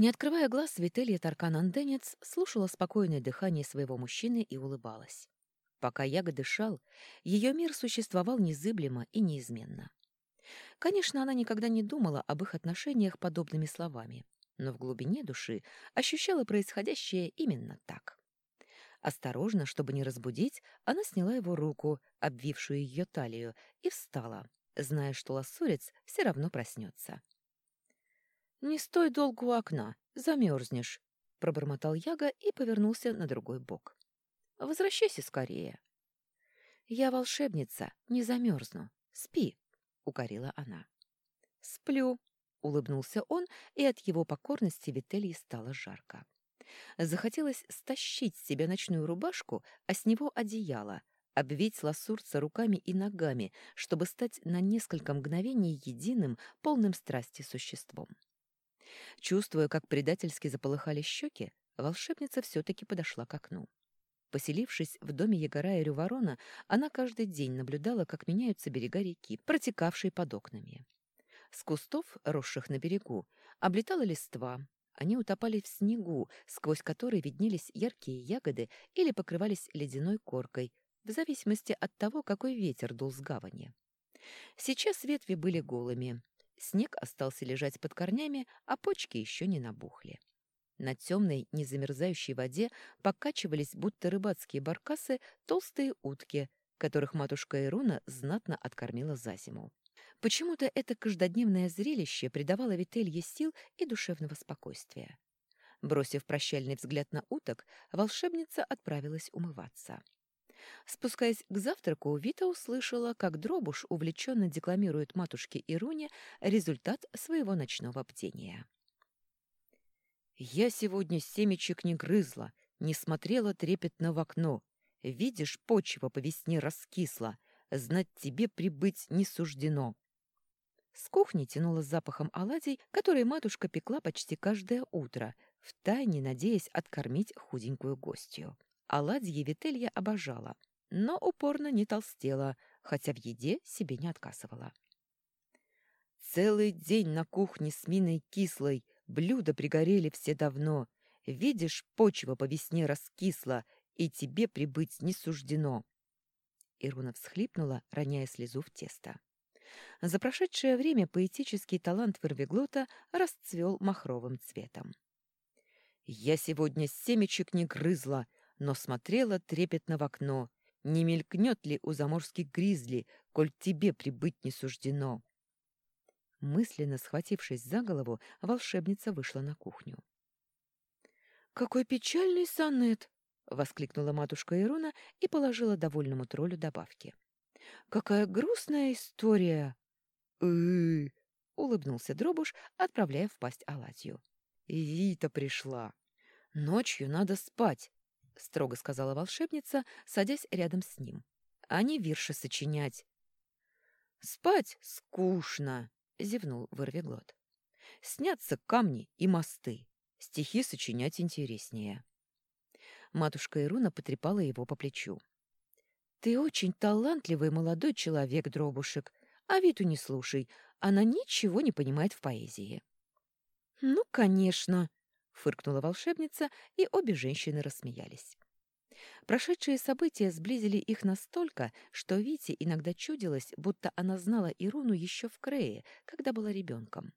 Не открывая глаз, Вителья Таркан-Анденец слушала спокойное дыхание своего мужчины и улыбалась. Пока Яга дышал, ее мир существовал незыблемо и неизменно. Конечно, она никогда не думала об их отношениях подобными словами, но в глубине души ощущала происходящее именно так. Осторожно, чтобы не разбудить, она сняла его руку, обвившую ее талию, и встала, зная, что лосурец все равно проснется. «Не стой долго у окна, замерзнешь», — пробормотал Яга и повернулся на другой бок. «Возвращайся скорее». «Я волшебница, не замерзну. Спи», — укорила она. «Сплю», — улыбнулся он, и от его покорности Вителье стало жарко. Захотелось стащить с себя ночную рубашку, а с него одеяло, обвить лосурца руками и ногами, чтобы стать на несколько мгновений единым, полным страсти существом. Чувствуя, как предательски заполыхали щеки, волшебница все-таки подошла к окну. Поселившись в доме Егора и Рюворона, она каждый день наблюдала, как меняются берега реки, протекавшей под окнами. С кустов, росших на берегу, облетала листва, они утопали в снегу, сквозь который виднелись яркие ягоды или покрывались ледяной коркой, в зависимости от того, какой ветер дул с гавани. Сейчас ветви были голыми, снег остался лежать под корнями, а почки еще не набухли. На темной, незамерзающей воде покачивались, будто рыбацкие баркасы, толстые утки, которых матушка Ируна знатно откормила за зиму. Почему-то это каждодневное зрелище придавало Вителье сил и душевного спокойствия. Бросив прощальный взгляд на уток, волшебница отправилась умываться. Спускаясь к завтраку, Вита услышала, как Дробуш увлеченно декламирует матушке Ируне результат своего ночного бдения. «Я сегодня семечек не грызла, не смотрела трепетно в окно. Видишь, почва по весне раскисла, знать тебе прибыть не суждено. С кухни тянуло запахом оладий, которые матушка пекла почти каждое утро, втайне надеясь откормить худенькую гостью. Оладьи Вителья обожала, но упорно не толстела, хотя в еде себе не отказывала. «Целый день на кухне с миной кислой, блюда пригорели все давно. Видишь, почва по весне раскисла, и тебе прибыть не суждено». Ируна всхлипнула, роняя слезу в тесто. За прошедшее время поэтический талант Вервиглота расцвел махровым цветом. «Я сегодня семечек не грызла, но смотрела трепетно в окно. Не мелькнет ли у заморских гризли, коль тебе прибыть не суждено?» Мысленно схватившись за голову, волшебница вышла на кухню. «Какой печальный сонет!» — воскликнула матушка Ируна и положила довольному троллю добавки. «Какая грустная история!» «Э-э-э!» улыбнулся Дробуш, отправляя в пасть оладью. «Вита пришла! Ночью надо спать!» — строго сказала волшебница, садясь рядом с ним. «А не вирши сочинять!» «Спать скучно!» — зевнул Вырвиглот. «Снятся камни и мосты. Стихи сочинять интереснее». Матушка Ируна потрепала его по плечу. «Ты очень талантливый молодой человек, Дробушек. А Виту не слушай, она ничего не понимает в поэзии. Ну, конечно, фыркнула волшебница, и обе женщины рассмеялись. Прошедшие события сблизили их настолько, что Вите иногда чудилось, будто она знала Ируну еще в Крее, когда была ребенком.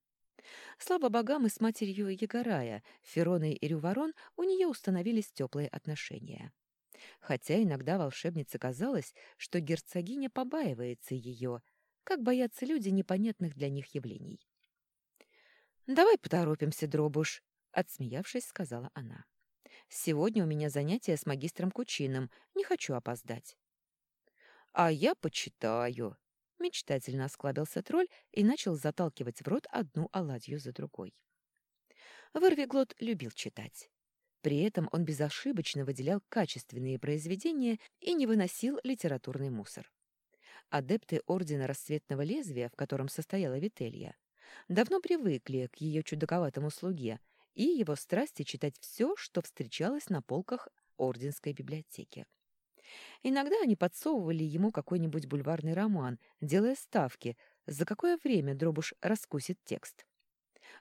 Слава богам и с матерью Егорая, Фероной и Рюворон у нее установились теплые отношения. Хотя иногда волшебнице казалось, что герцогиня побаивается ее, как боятся люди непонятных для них явлений. «Давай поторопимся, Дробуш», — отсмеявшись, сказала она. «Сегодня у меня занятие с магистром Кучиным, не хочу опоздать». «А я почитаю», — мечтательно осклабился тролль и начал заталкивать в рот одну оладью за другой. Вырвиглот любил читать. При этом он безошибочно выделял качественные произведения и не выносил литературный мусор. Адепты Ордена Рассветного Лезвия, в котором состояла Вителья, давно привыкли к ее чудаковатому слуге и его страсти читать все, что встречалось на полках Орденской библиотеки. Иногда они подсовывали ему какой-нибудь бульварный роман, делая ставки, за какое время Дробуш раскусит текст.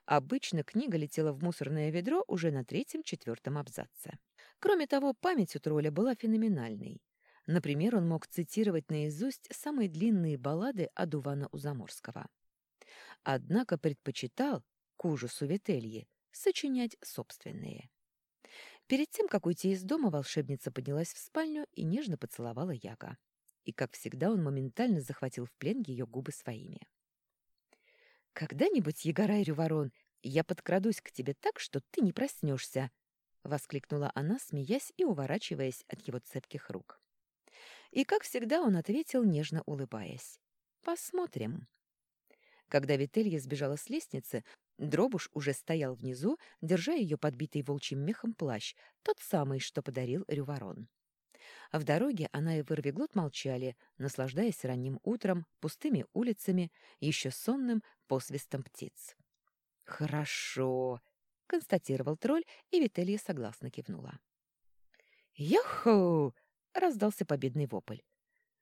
Обычно книга летела в мусорное ведро уже на третьем-четвертом абзаце. Кроме того, память у тролля была феноменальной. Например, он мог цитировать наизусть самые длинные баллады Адувана Узаморского. Однако предпочитал, к ужасу Вительи, сочинять собственные. Перед тем, как уйти из дома, волшебница поднялась в спальню и нежно поцеловала Яга. И, как всегда, он моментально захватил в плен ее губы своими. «Когда-нибудь, Егорай Рюворон, я подкрадусь к тебе так, что ты не проснешься!» — воскликнула она, смеясь и уворачиваясь от его цепких рук. И, как всегда, он ответил, нежно улыбаясь. «Посмотрим». Когда Вителья сбежала с лестницы, Дробуш уже стоял внизу, держа ее подбитый волчьим мехом плащ, тот самый, что подарил Рюворон. В дороге она и Вырвиглот молчали, наслаждаясь ранним утром, пустыми улицами, еще сонным посвистом птиц. «Хорошо», — констатировал тролль, и Вителья согласно кивнула. «Яху!» — раздался победный вопль.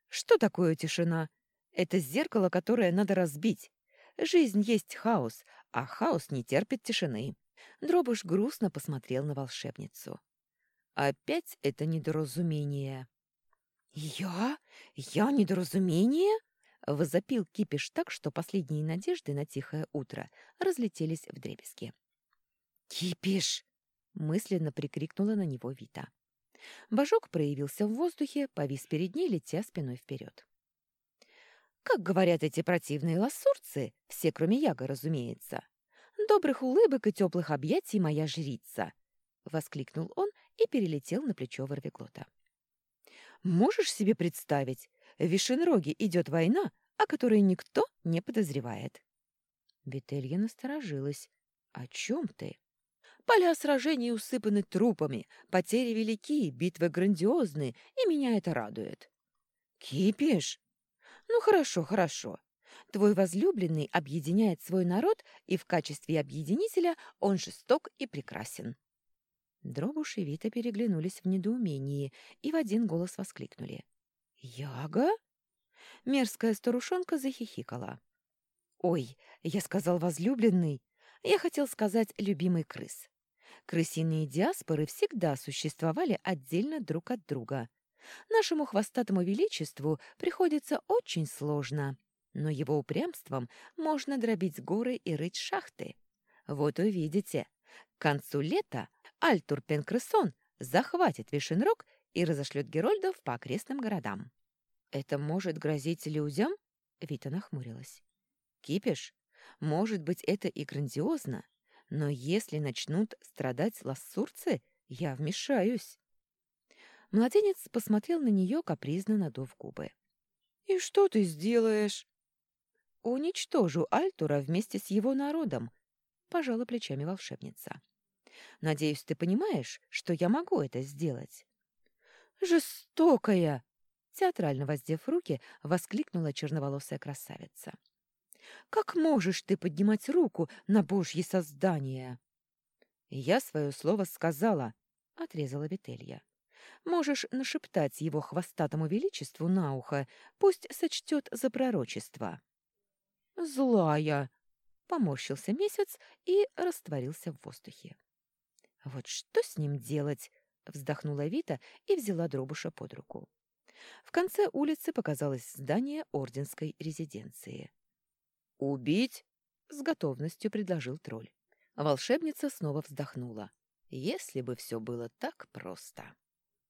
«Что такое тишина? Это зеркало, которое надо разбить. Жизнь есть хаос, а хаос не терпит тишины». Дробуш грустно посмотрел на волшебницу. «Опять это недоразумение». «Я? Я недоразумение?» Возопил кипиш так, что последние надежды на тихое утро разлетелись в дребезги. «Кипиш!» — мысленно прикрикнула на него Вита. Божок проявился в воздухе, повис перед ней, летя спиной вперед. Как говорят эти противные лассурцы, все, кроме Яга, разумеется, «Добрых улыбок и теплых объятий, моя жрица!» — воскликнул он и перелетел на плечо Ворвиглота. «Можешь себе представить, в Вишенроге идет война, о которой никто не подозревает?» Вителья насторожилась. «О чем ты?» Поля сражений усыпаны трупами, потери велики, битвы грандиозны, и меня это радует. Кипиш? Ну хорошо, хорошо. Твой возлюбленный объединяет свой народ, и в качестве объединителя он жесток и прекрасен. Дробуш и Вита переглянулись в недоумении и в один голос воскликнули. «Яга?» Мерзкая старушонка захихикала. «Ой, я сказал возлюбленный. Я хотел сказать любимый крыс. Крысиные диаспоры всегда существовали отдельно друг от друга. Нашему хвостатому величеству приходится очень сложно, но его упрямством можно дробить горы и рыть шахты. Вот увидите, к концу лета Альтур Пенкрессон захватит Вишенрог и разошлет Герольдов по окрестным городам. «Это может грозить людям?» — Вита нахмурилась. «Кипиш? Может быть, это и грандиозно, но если начнут страдать лассурцы, я вмешаюсь. Младенец посмотрел на нее, капризно надув губы. «И что ты сделаешь?» «Уничтожу Альтура вместе с его народом», — пожала плечами волшебница. «Надеюсь, ты понимаешь, что я могу это сделать». «Жестокая!» — театрально воздев руки, воскликнула черноволосая красавица. Как можешь ты поднимать руку на божье создание? Я свое слово сказала, отрезала Вителья. Можешь нашептать его хвостатому величеству на ухо, пусть сочтет за пророчество. Злая, поморщился месяц и растворился в воздухе. Вот что с ним делать? вздохнула Вита и взяла Дробуша под руку. В конце улицы показалось здание орденской резиденции. «Убить?» — с готовностью предложил тролль. Волшебница снова вздохнула. «Если бы все было так просто!»